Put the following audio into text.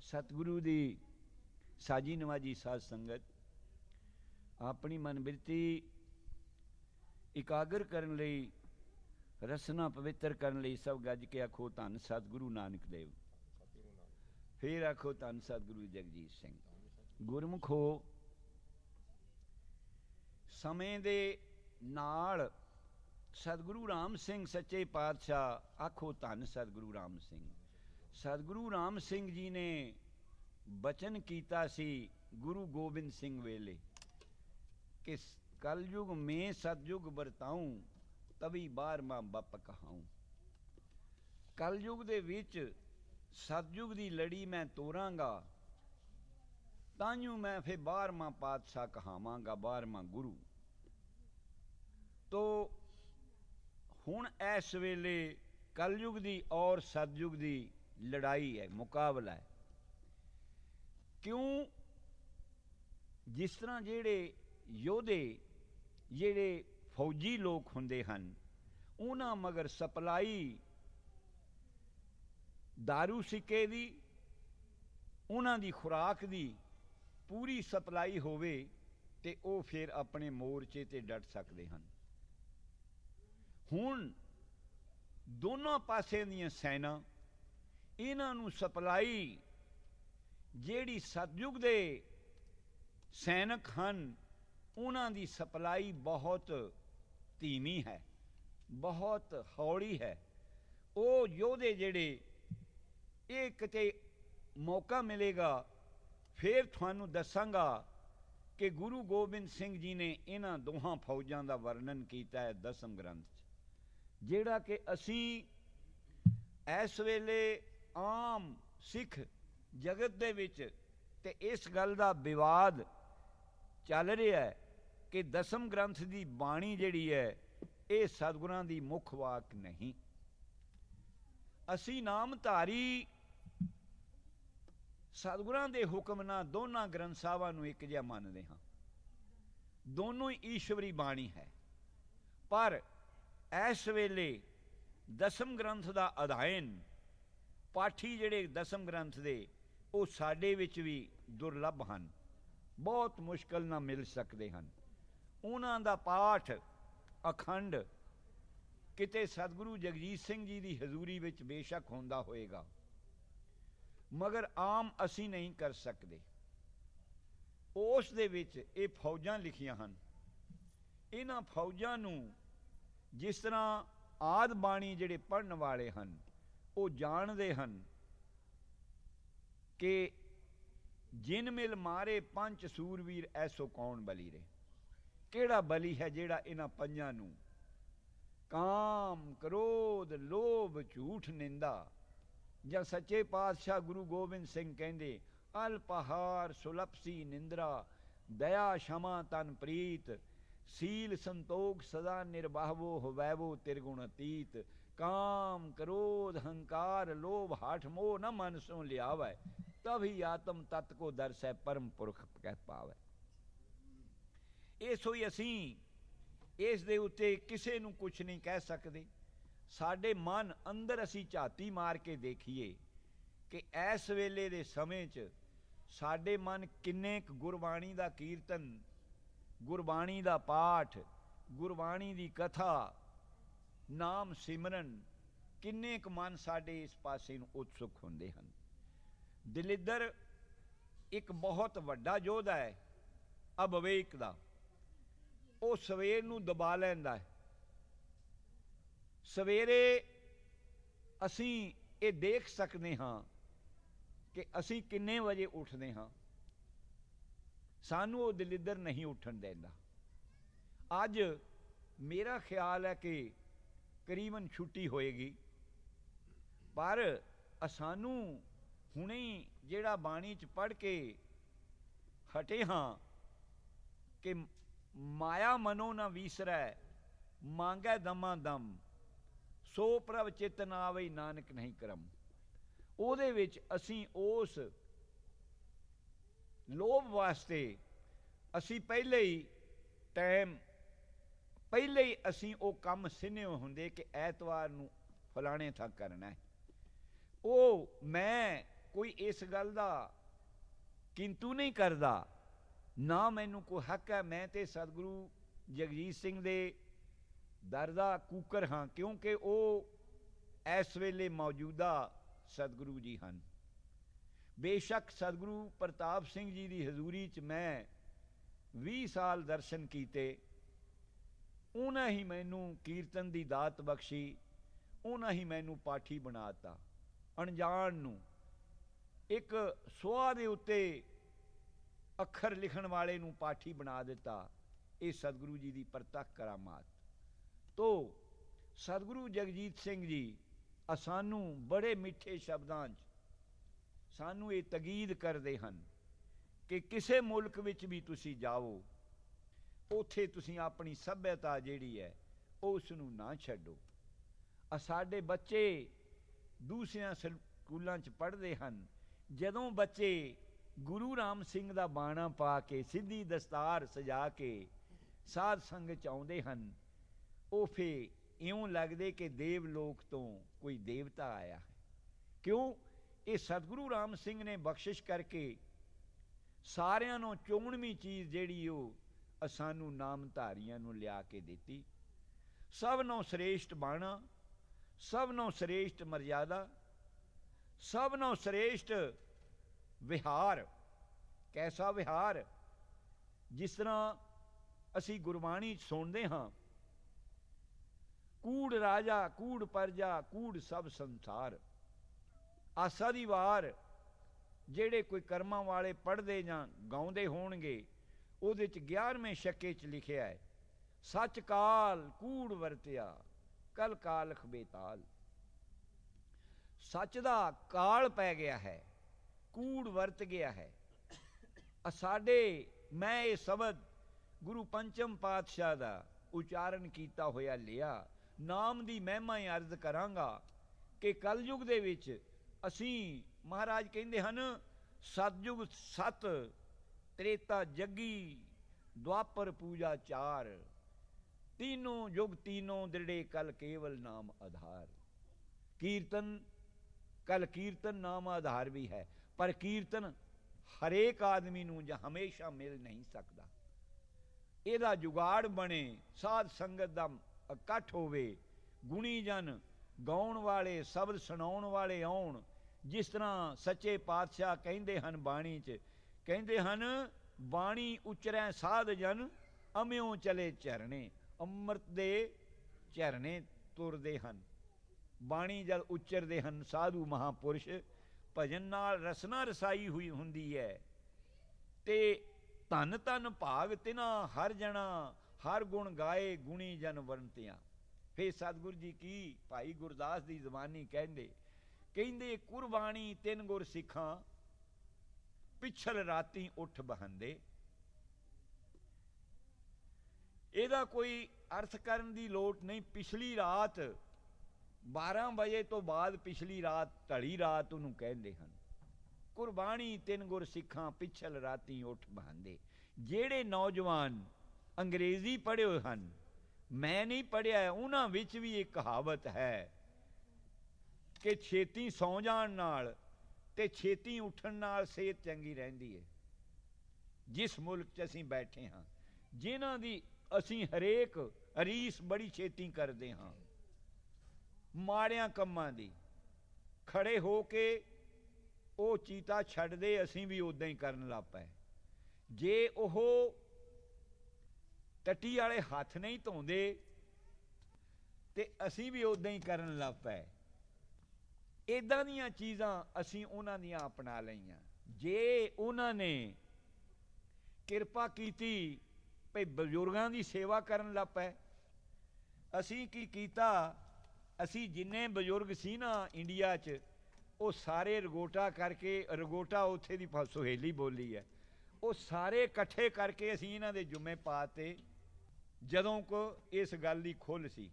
ਸਤਿਗੁਰੂ ਦੀ ਸਾਜੀ ਨਵਾਜੀ ਸਾਧ ਸੰਗਤ, ਆਪਣੀ ਮਨ ਬਿਰਤੀ ਇਕਾਗਰ ਕਰਨ ਲਈ, ਰਸਨਾ ਪਵਿੱਤਰ ਕਰਨ ਲਈ ਸਭ ਗੱਜ ਕੇ ਆਖੋ ਧੰਨ ਸਤਿਗੁਰੂ ਨਾਨਕ ਦੇਵ। ਫੇਰ ਆਖੋ ਧੰਨ ਸਤਿਗੁਰੂ ਜਗਜੀਤ ਸਿੰਘ। ਗੁਰਮੁਖੋ ਸਮੇਂ ਦੇ ਨਾਲ ਸਤਿਗੁਰੂ ਰਾਮ ਸਿੰਘ ਸੱਚੇ ਪਾਤਸ਼ਾਹ, ਆਖੋ ਧੰਨ ਸਤਿਗੁਰੂ ਰਾਮ ਸਿੰਘ। ਸਤਿਗੁਰੂ ਰਾਮ ਸਿੰਘ ਜੀ ਨੇ ਬਚਨ ਕੀਤਾ ਸੀ ਗੁਰੂ ਗੋਬਿੰਦ ਸਿੰਘ ਵੇਲੇ ਕਿ ਕਲਯੁਗ ਮੈਂ ਸਤਜੁਗ ਵਰਤਾਉ, ਤਵੀ ਬਾਰ ਮਾਂ ਬੱਪ ਕਹਾਉ। ਕਲਯੁਗ ਦੇ ਵਿੱਚ ਸਤਜੁਗ ਦੀ ਲੜੀ ਮੈਂ ਤੋਰਾਂਗਾ, ਤਾਂਯੂ ਮੈਂ ਫੇ ਬਾਰਵਾਂ ਪਾਤਸ਼ਾਹ ਕਹਾਵਾਂਗਾ ਬਾਰਵਾਂ ਗੁਰੂ। ਤੋ ਹੁਣ ਇਸ ਵੇਲੇ ਕਲਯੁਗ ਦੀ ਔਰ ਸਤਜੁਗ ਦੀ ਲੜਾਈ ਹੈ, ਮੁਕਾਬਲਾ ਹੈ। ਕਿਉਂ? ਜਿਸ ਤਰ੍ਹਾਂ ਜਿਹੜੇ ਯੋਧੇ, ਜਿਹੜੇ ਫੌਜੀ ਲੋਕ ਹੁੰਦੇ ਹਨ, ਉਹਨਾਂ ਮਗਰ ਸਪਲਾਈ दारू ਸਿੱਕੇ ਦੀ, ਉਹਨਾਂ ਦੀ ਖੁਰਾਕ ਦੀ ਪੂਰੀ ਸਪਲਾਈ ਹੋਵੇ ਤੇ ਉਹ ਫਿਰ ਆਪਣੇ ਮੋਰਚੇ ਤੇ ਡਟ ਸਕਦੇ ਹਨ। ਹੁਣ ਦੋਨੋਂ ਪਾਸੇ ਦੀਆਂ ਸੈਨਾ ਇਹਨਾਂ ਨੂੰ ਸਪਲਾਈ ਜਿਹੜੀ ਸਤਜੁਗ ਦੇ ਸੈਨਿਕ ਹਨ, ਉਹਨਾਂ ਦੀ ਸਪਲਾਈ ਬਹੁਤ ਧੀਮੀ ਹੈ, ਬਹੁਤ ਹੌਲੀ ਹੈ। ਉਹ ਯੋਧੇ ਜਿਹੜੇ, ਇਹ ਕਿਤੇ ਮੌਕਾ ਮਿਲੇਗਾ, ਫਿਰ ਤੁਹਾਨੂੰ ਦੱਸਾਂਗਾ ਕਿ ਗੁਰੂ ਗੋਬਿੰਦ ਸਿੰਘ ਜੀ ਨੇ ਇਹਨਾਂ ਦੋਹਾਂ ਫੌਜਾਂ ਦਾ ਵਰਣਨ ਕੀਤਾ ਹੈ ਦਸਮ ਗ੍ਰੰਥ 'ਚ, ਜਿਹੜਾ ਕਿ ਅਸੀਂ ਇਸ ਵੇਲੇ ਆਮ ਸਿੱਖ ਜਗਤ ਦੇ ਵਿੱਚ ਤੇ ਇਸ ਗੱਲ ਦਾ ਵਿਵਾਦ ਚੱਲ ਰਿਹਾ ਹੈ ਕਿ ਦਸਮ ਗ੍ਰੰਥ ਦੀ ਬਾਣੀ ਜਿਹੜੀ ਹੈ, ਇਹ ਸਤਿਗੁਰਾਂ ਦੀ ਮੁੱਖ ਵਾਕ ਨਹੀਂ। ਅਸੀਂ ਨਾਮਧਾਰੀ ਸਤਿਗੁਰਾਂ ਦੇ ਹੁਕਮ ਨਾਲ ਦੋਨਾਂ ਗ੍ਰੰਥ ਸਾਹਿਬਾਂ ਨੂੰ ਇੱਕ ਜਿਹਾ ਮੰਨਦੇ ਹਾਂ। ਦੋਨੋਂ ਹੀ ਈਸ਼ਵਰੀ ਬਾਣੀ ਹੈ। ਪਰ ਇਸ ਵੇਲੇ ਦਸਮ ਗ੍ਰੰਥ ਦਾ ਅਧਾਇਨ ਪਾਠੀ ਜਿਹੜੇ ਦਸਮ ਗ੍ਰੰਥ ਦੇ, ਉਹ ਸਾਡੇ ਵਿੱਚ ਵੀ ਦੁਰਲੱਭ ਹਨ। ਬਹੁਤ ਮੁਸ਼ਕਲ ਨਾਲ ਮਿਲ ਸਕਦੇ ਹਨ। ਉਹਨਾਂ ਦਾ ਪਾਠ ਅਖੰਡ ਕਿਤੇ ਸਤਿਗੁਰੂ ਜਗਜੀਤ ਸਿੰਘ ਜੀ ਦੀ ਹਜ਼ੂਰੀ ਵਿੱਚ ਬੇਸ਼ੱਕ ਹੁੰਦਾ ਹੋਏਗਾ। ਮਗਰ ਆਮ ਅਸੀਂ ਨਹੀਂ ਕਰ ਸਕਦੇ। ਉਸ ਦੇ ਵਿੱਚ ਇਹ ਫੌਜਾਂ ਲਿਖੀਆਂ ਹਨ। ਇਹਨਾਂ ਫੌਜਾਂ ਨੂੰ ਜਿਸ ਤਰ੍ਹਾਂ ਆਦ ਬਾਣੀ ਜਿਹੜੇ ਪੜਨ ਵਾਲੇ ਹਨ ਉਹ ਜਾਣਦੇ ਹਨ ਕਿ ਜਿਨ ਮਿਲ ਮਾਰੇ ਪੰਜ ਸੂਰਵੀਰ, ਐਸੋ ਕੌਣ ਬਲੀ ਰੇ? ਕਿਹੜਾ ਬਲੀ ਹੈ ਜਿਹੜਾ ਇਹਨਾਂ ਪੰਜਾਂ ਨੂੰ ਕਾਮ, ਕ੍ਰੋਧ, ਲੋਭ, ਝੂਠ, ਨਿੰਦਾ ਜਾਂ ਸੱਚੇ ਪਾਤਸ਼ਾਹ ਗੁਰੂ ਗੋਬਿੰਦ ਸਿੰਘ ਕਹਿੰਦੇ ਅਲਪਹਾਰ ਸੁਲਪਸੀ, ਨਿੰਦਰਾ, ਦਇਆ, ਸ਼ਮਾ, ਤਨ ਪ੍ਰੀਤ, ਸੀਲ ਸੰਤੋਖ, ਸਦਾ ਨਿਰਵਾਹਵੋ ਹੋਵੈਵੋ, ਤਿਰਗੁਣ ਅਤੀਤ ਕਾਮ ਕ੍ਰੋਧ ਹੰਕਾਰ ਲੋਭ ਹਠ ਮੋਹ ਨ ਮਨ ਸੋ ਲਿਆਵੈ ਤਭੀ ਆਤਮ ਤਤ ਕੋ ਦਰਸੈ ਪਰਮ ਪੁਰਖ ਕਹਿ ਪਾਵੈ ਇਸ ਹੋਈ ਅਸੀਂ ਇਸ ਦੇ ਉੱਤੇ ਕਿਸੇ ਨੂੰ ਕੁਝ ਨਹੀਂ ਕਹਿ ਸਕਦੇ ਸਾਡੇ ਮਨ ਅੰਦਰ ਅਸੀਂ ਝਾਤੀ ਮਾਰ ਕੇ ਦੇਖੀਏ ਕਿ ਇਸ ਵੇਲੇ ਦੇ ਸਮੇਂ 'ਚ ਸਾਡੇ ਮਨ ਕਿੰਨੇ ਕੁ ਗੁਰਬਾਣੀ ਦਾ ਕੀਰਤਨ ਗੁਰਬਾਣੀ ਦਾ ਪਾਠ ਗੁਰਬਾਣੀ ਦੀ ਕਥਾ ਨਾਮ ਸਿਮਰਨ, ਕਿੰਨੇ ਕੁ ਮਨ ਸਾਡੇ ਇਸ ਪਾਸੇ ਨੂੰ ਉਤਸੁਕ ਹੁੰਦੇ ਹਨ। ਦਲਿੱਦਰ ਇੱਕ ਬਹੁਤ ਵੱਡਾ ਯੋਧਾ ਹੈ, ਅਬਵੇਕ ਦਾ। ਉਹ ਸਵੇਰ ਨੂੰ ਦਬਾ ਲੈਂਦਾ ਹੈ। ਸਵੇਰੇ ਅਸੀਂ ਇਹ ਦੇਖ ਸਕਦੇ ਹਾਂ ਕਿ ਅਸੀਂ ਕਿੰਨੇ ਵਜੇ ਉੱਠਦੇ ਹਾਂ। ਸਾਨੂੰ ਉਹ ਦਲਿੱਦਰ ਨਹੀਂ ਉੱਠਣ ਦਿੰਦਾ। ਅੱਜ ਮੇਰਾ ਖਿਆਲ ਹੈ ਕਿ ਕਰੀਬਨ ਛੁੱਟੀ ਹੋਏਗੀ। ਪਰ ਸਾਨੂੰ ਹੁਣੇ ਜਿਹੜਾ ਬਾਣੀ ਚ ਪੜ ਕੇ ਹਟੇ ਹਾਂ ਕਿ ਮਾਇਆ ਮਨੋ ਨਾ ਵੀਸਰੈ, ਮੰਗੈ ਦਮਾ ਦਮ, ਸੋ ਪ੍ਰਭ ਚਿਤ ਨਾ ਆਵੇ ਨਾਨਕ ਨਹੀਂ ਕਰਮ। ਉਹਦੇ ਵਿੱਚ ਅਸੀਂ ਉਸ ਲੋਭ ਵਾਸਤੇ ਅਸੀਂ ਪਹਿਲੇ ਹੀ ਟਾਈਮ ਪਹਿਲੇ ਹੀ ਅਸੀਂ ਉਹ ਕੰਮ ਸਿੰਨੇ ਹੁੰਦੇ ਕਿ ਐਤਵਾਰ ਨੂੰ ਫਲਾਣੇ ਥਾਂ ਕਰਨਾ ਹੈ। ਉਹ ਮੈਂ ਕੋਈ ਇਸ ਗੱਲ ਦਾ ਕਿੰਤੂ ਨਹੀਂ ਕਰਦਾ, ਨਾ ਮੈਨੂੰ ਕੋਈ ਹੱਕ ਹੈ। ਮੈਂ ਤੇ ਸਤਿਗੁਰੂ ਜਗਜੀਤ ਸਿੰਘ ਦੇ ਦਰ ਦਾ ਕੂਕਰ ਹਾਂ, ਕਿਉਂਕਿ ਉਹ ਇਸ ਵੇਲੇ ਮੌਜੂਦਾ ਸਤਿਗੁਰੂ ਜੀ ਹਨ। ਬੇਸ਼ੱਕ ਸਤਿਗੁਰੂ ਪ੍ਰਤਾਪ ਸਿੰਘ ਜੀ ਦੀ ਹਜ਼ੂਰੀ 'ਚ ਮੈਂ 20 ਸਾਲ ਦਰਸ਼ਨ ਕੀਤੇ। ਉਹਨਾਂ ਹੀ ਮੈਨੂੰ ਕੀਰਤਨ ਦੀ ਦਾਤ ਬਖਸ਼ੀ, ਉਹਨਾਂ ਹੀ ਮੈਨੂੰ ਪਾਠੀ ਬਣਾਤਾ। ਅਣਜਾਣ ਨੂੰ ਇੱਕ ਸੁਆਹ ਦੇ ਉੱਤੇ ਅੱਖਰ ਲਿਖਣ ਵਾਲੇ ਨੂੰ ਪਾਠੀ ਬਣਾ ਦਿੱਤਾ, ਇਹ ਸਤਿਗੁਰੂ ਜੀ ਦੀ ਪ੍ਰਤੱਖ ਕਰਾਮਾਤ। ਤੋ ਸਤਿਗੁਰੂ ਜਗਜੀਤ ਸਿੰਘ ਜੀ ਸਾਨੂੰ ਬੜੇ ਮਿੱਠੇ ਸ਼ਬਦਾਂ 'ਚ ਸਾਨੂੰ ਇਹ ਤਗੀਦ ਕਰਦੇ ਹਨ ਕਿ ਕਿਸੇ ਮੁਲਕ ਵਿੱਚ ਵੀ ਤੁਸੀਂ ਜਾਓ ਉਥੇ ਤੁਸੀਂ ਆਪਣੀ ਸੱਭਿਅਤਾ ਜਿਹੜੀ ਹੈ ਉਸ ਨੂੰ ਨਾ ਛੱਡੋ। ਆ ਸਾਡੇ ਬੱਚੇ ਦੂਸਰਿਆਂ ਸਕੂਲਾਂ 'ਚ ਪੜ੍ਹਦੇ ਹਨ। ਜਦੋਂ ਬੱਚੇ ਗੁਰੂ ਰਾਮ ਸਿੰਘ ਦਾ ਬਾਣਾ ਪਾ ਕੇ, ਸਿੱਧੀ ਦਸਤਾਰ ਸਜਾ ਕੇ ਸਾਧ ਸੰਗਤ 'ਚ ਆਉਂਦੇ ਹਨ, ਉਹ ਫੇ ਇਉਂ ਲੱਗਦੇ ਕਿ ਦੇਵ ਲੋਕ ਤੋਂ ਕੋਈ ਦੇਵਤਾ ਆਇਆ ਹੈ। ਕਿਉਂ? ਇਹ ਸਤਿਗੁਰੂ ਰਾਮ ਸਿੰਘ ਨੇ ਬਖਸ਼ਿਸ਼ ਕਰਕੇ ਸਾਰਿਆਂ ਨੂੰ ਚੋਣਵੀਂ ਚੀਜ਼ ਜਿਹੜੀ ਉਹ ਸਾਨੂੰ ਨਾਮਧਾਰੀਆਂ ਨੂੰ ਲਿਆ ਕੇ ਦਿੱਤੀ। ਸਭ ਨੂੰ ਸ੍ਰੇਸ਼ਟ ਬਾਣਾ, ਸਭ ਨੂੰ ਸ੍ਰੇਸ਼ਟ ਮਰਿਆਦਾ ਸਭ ਨੂੰ ਸ੍ਰੇਸ਼ਟ ਵਿਹਾਰ। ਕੈਸਾ ਵਿਹਾਰ? ਜਿਸ ਤਰ੍ਹਾਂ ਅਸੀਂ ਗੁਰਬਾਣੀ 'ਚ ਸੁਣਦੇ ਹਾਂ, ਕੂੜ ਰਾਜਾ, ਕੂੜ ਪਰਜਾ, ਕੂੜ ਸਭ ਸੰਸਾਰ। ਆਸਾ ਦੀ ਵਾਰ, ਜਿਹੜੇ ਕੋਈ ਕਰਮਾਂ ਵਾਲੇ ਪੜ੍ਹਦੇ ਜਾਂ ਗਾਉਂਦੇ ਹੋਣਗੇ ਉਹਦੇ 'ਚ 11ਵੇਂ ਸ਼ੱਕੇ 'ਚ ਲਿਖਿਆ ਹੈ, ਸੱਚ ਕਾਲ ਕੂੜ ਵਰਤਿਆ, ਕਲ ਕਾਲਖ ਬੇਤਾਲ। ਸੱਚ ਦਾ ਕਾਲ ਪੈ ਗਿਆ ਹੈ, ਕੂੜ ਵਰਤ ਗਿਆ ਹੈ। ਸਾਡੇ ਮੈਂ ਇਹ ਸ਼ਬਦ ਗੁਰੂ ਪੰਚਮ ਪਾਤਸ਼ਾਹ ਦਾ ਉਚਾਰਨ ਕੀਤਾ ਹੋਇਆ ਲਿਆ, ਨਾਮ ਦੀ ਮਹਿਮਾ ਹੀ ਅਰਜ਼ ਕਰਾਂਗਾ ਕਿ ਕਲਯੁਗ ਦੇ ਵਿੱਚ ਅਸੀਂ ਮਹਾਰਾਜ ਕਹਿੰਦੇ ਹਨ ਸਤਜੁਗ ਸਤ ਤ੍ਰੇਤਾ ਜੱਗੀ, ਦੁਆਪਰ ਪੂਜਾ ਚਾਰ। ਤੀਨੋਂ ਯੁਗ ਤੀਨੋਂ ਦ੍ਰਿੜੇ ਕਲ ਕੇਵਲ ਨਾਮ ਆਧਾਰ। ਕੀਰਤਨ, ਕਲ ਕੀਰਤਨ ਨਾਮ ਆਧਾਰ ਵੀ ਹੈ, ਪਰ ਕੀਰਤਨ ਹਰੇਕ ਆਦਮੀ ਨੂੰ ਜਾਂ ਹਮੇਸ਼ਾ ਮਿਲ ਨਹੀਂ ਸਕਦਾ। ਇਹਦਾ ਜੁਗਾੜ ਬਣੇ, ਸਾਧ ਸੰਗਤ ਦਾ ਇਕੱਠ ਹੋਵੇ, ਗੁਣੀ ਜਨ ਗਾਉਣ ਵਾਲੇ, ਸ਼ਬਦ ਸੁਣਾਉਣ ਵਾਲੇ ਆਉਣ, ਜਿਸ ਤਰ੍ਹਾਂ ਸੱਚੇ ਪਾਤਸ਼ਾਹ ਕਹਿੰਦੇ ਹਨ ਬਾਣੀ 'ਚ ਕਹਿੰਦੇ ਹਨ, ਬਾਣੀ ਉਚਰੈ ਸਾਧ ਜਨ ਅਮਿਓ ਚਲੇ ਚਰਣੇ। ਅੰਮ੍ਰਿਤ ਦੇ ਚਰਣੇ ਤੁਰਦੇ ਹਨ। ਬਾਣੀ ਜਦ ਉਚਰਦੇ ਹਨ, ਸਾਧੂ ਮਹਾਪੁਰਸ਼। ਭਜਨ ਨਾਲ ਰਸਨਾ ਰਸਾਈ ਹੋਈ ਹੁੰਦੀ ਹੈ। ਤੇ ਧਨ ਧਨ ਭਾਗ ਤਿਨਾ ਹਰ ਜਣਾ, ਹਰ ਗੁਣ ਗਾਏ ਗੁਣੀ ਜਨ ਵਰਨਤਿਆਂ ਫੇ ਸਤਿਗੁਰ ਜੀ ਕੀ ਭਾਈ ਗੁਰਦਾਸ ਦੀ ਜ਼ਬਾਨੀ ਕਹਿੰਦੇ ਕਹਿੰਦੇ, ਕੁਰਬਾਨੀ ਤਿੰਨ ਗੁਰ ਸਿੱਖਾਂ ਪਿਛਲ ਰਾਤੀ ਉੱਠ ਬਹੰਦੇ। ਇਹਦਾ ਕੋਈ ਅਰਥ ਕਰਨ ਦੀ ਲੋੜ ਨਹੀਂ। ਪਿਛਲੀ ਰਾਤ 12 ਵਜੇ ਤੋਂ ਬਾਅਦ ਪਿਛਲੀ ਰਾਤ, ਢਲੀ ਰਾਤ ਉਹਨੂੰ ਕਹਿੰਦੇ ਹਨ। ਕੁਰਬਾਨੀ ਤਿੰਨ ਗੁਰ ਸਿੱਖਾਂ ਪਿਛਲ ਰਾਤੀ ਉੱਠ ਬਹਾਂਦੇ। ਜਿਹੜੇ ਨੌਜਵਾਨ ਅੰਗਰੇਜ਼ੀ ਪੜ੍ਹੇ ਹੋਏ ਹਨ, ਮੈਂ ਨਹੀਂ ਪੜ੍ਹਿਆ, ਉਹਨਾਂ ਵਿੱਚ ਵੀ ਇੱਕ ਕਹਾਵਤ ਹੈ ਕਿ ਛੇਤੀ ਸੌ ਜਾਣ ਨਾਲ ਤੇ ਛੇਤੀ ਉੱਠਣ ਨਾਲ ਸਿਹਤ ਚੰਗੀ ਰਹਿੰਦੀ ਹੈ ਜਿਸ ਮੁਲਕ 'ਚ ਅਸੀਂ ਬੈਠੇ ਹਾਂ, ਜਿਨ੍ਹਾਂ ਦੀ ਅਸੀਂ ਹਰੇਕ ਰੀਸ ਬੜੀ ਛੇਤੀ ਕਰਦੇ ਹਾਂ। ਮਾੜਿਆਂ ਕੰਮਾਂ ਦੀ, ਖੜੇ ਹੋ ਕੇ ਉਹ ਚੀਤਾ ਛੱਡਦੇ ਅਸੀਂ ਵੀ ਉਦਾਂ ਹੀ ਕਰਨ ਲੱਗ ਪਏ। ਜੇ ਉਹ ਟੱਟੀ ਵਾਲੇ ਹੱਥ ਨਹੀਂ ਧੋਂਦੇ, ਤੇ ਅਸੀਂ ਵੀ ਉਦਾਂ ਹੀ ਕਰਨ ਲੱਗ ਪਏ। ਇਦਾਂ ਦੀਆਂ ਚੀਜ਼ਾਂ ਅਸੀਂ ਉਹਨਾਂ ਦੀਆਂ ਅਪਣਾ ਲਈਆਂ। ਜੇ ਉਹਨਾਂ ਨੇ ਕਿਰਪਾ ਕੀਤੀ ਭਈ ਬਜ਼ੁਰਗਾਂ ਦੀ ਸੇਵਾ ਕਰਨ ਲੱਗ ਪਏ, ਅਸੀਂ ਕੀ ਕੀਤਾ, ਅਸੀਂ ਜਿੰਨੇ ਬਜ਼ੁਰਗ ਸੀ ਨਾ ਇੰਡੀਆ 'ਚ, ਉਹ ਸਾਰੇ ਰਗੋਟਾ ਕਰਕੇ, ਰਗੋਟਾ ਉੱਥੇ ਦੀ ਸੁਹੇਲੀ ਬੋਲੀ ਹੈ। ਉਹ ਸਾਰੇ ਇਕੱਠੇ ਕਰਕੇ ਅਸੀਂ ਇਹਨਾਂ ਦੇ ਜੁਮੇ ਪਾਤੇ ਜਦੋਂ ਕੋ ਇਸ ਗੱਲ ਦੀ ਖੁੱਲ ਸੀ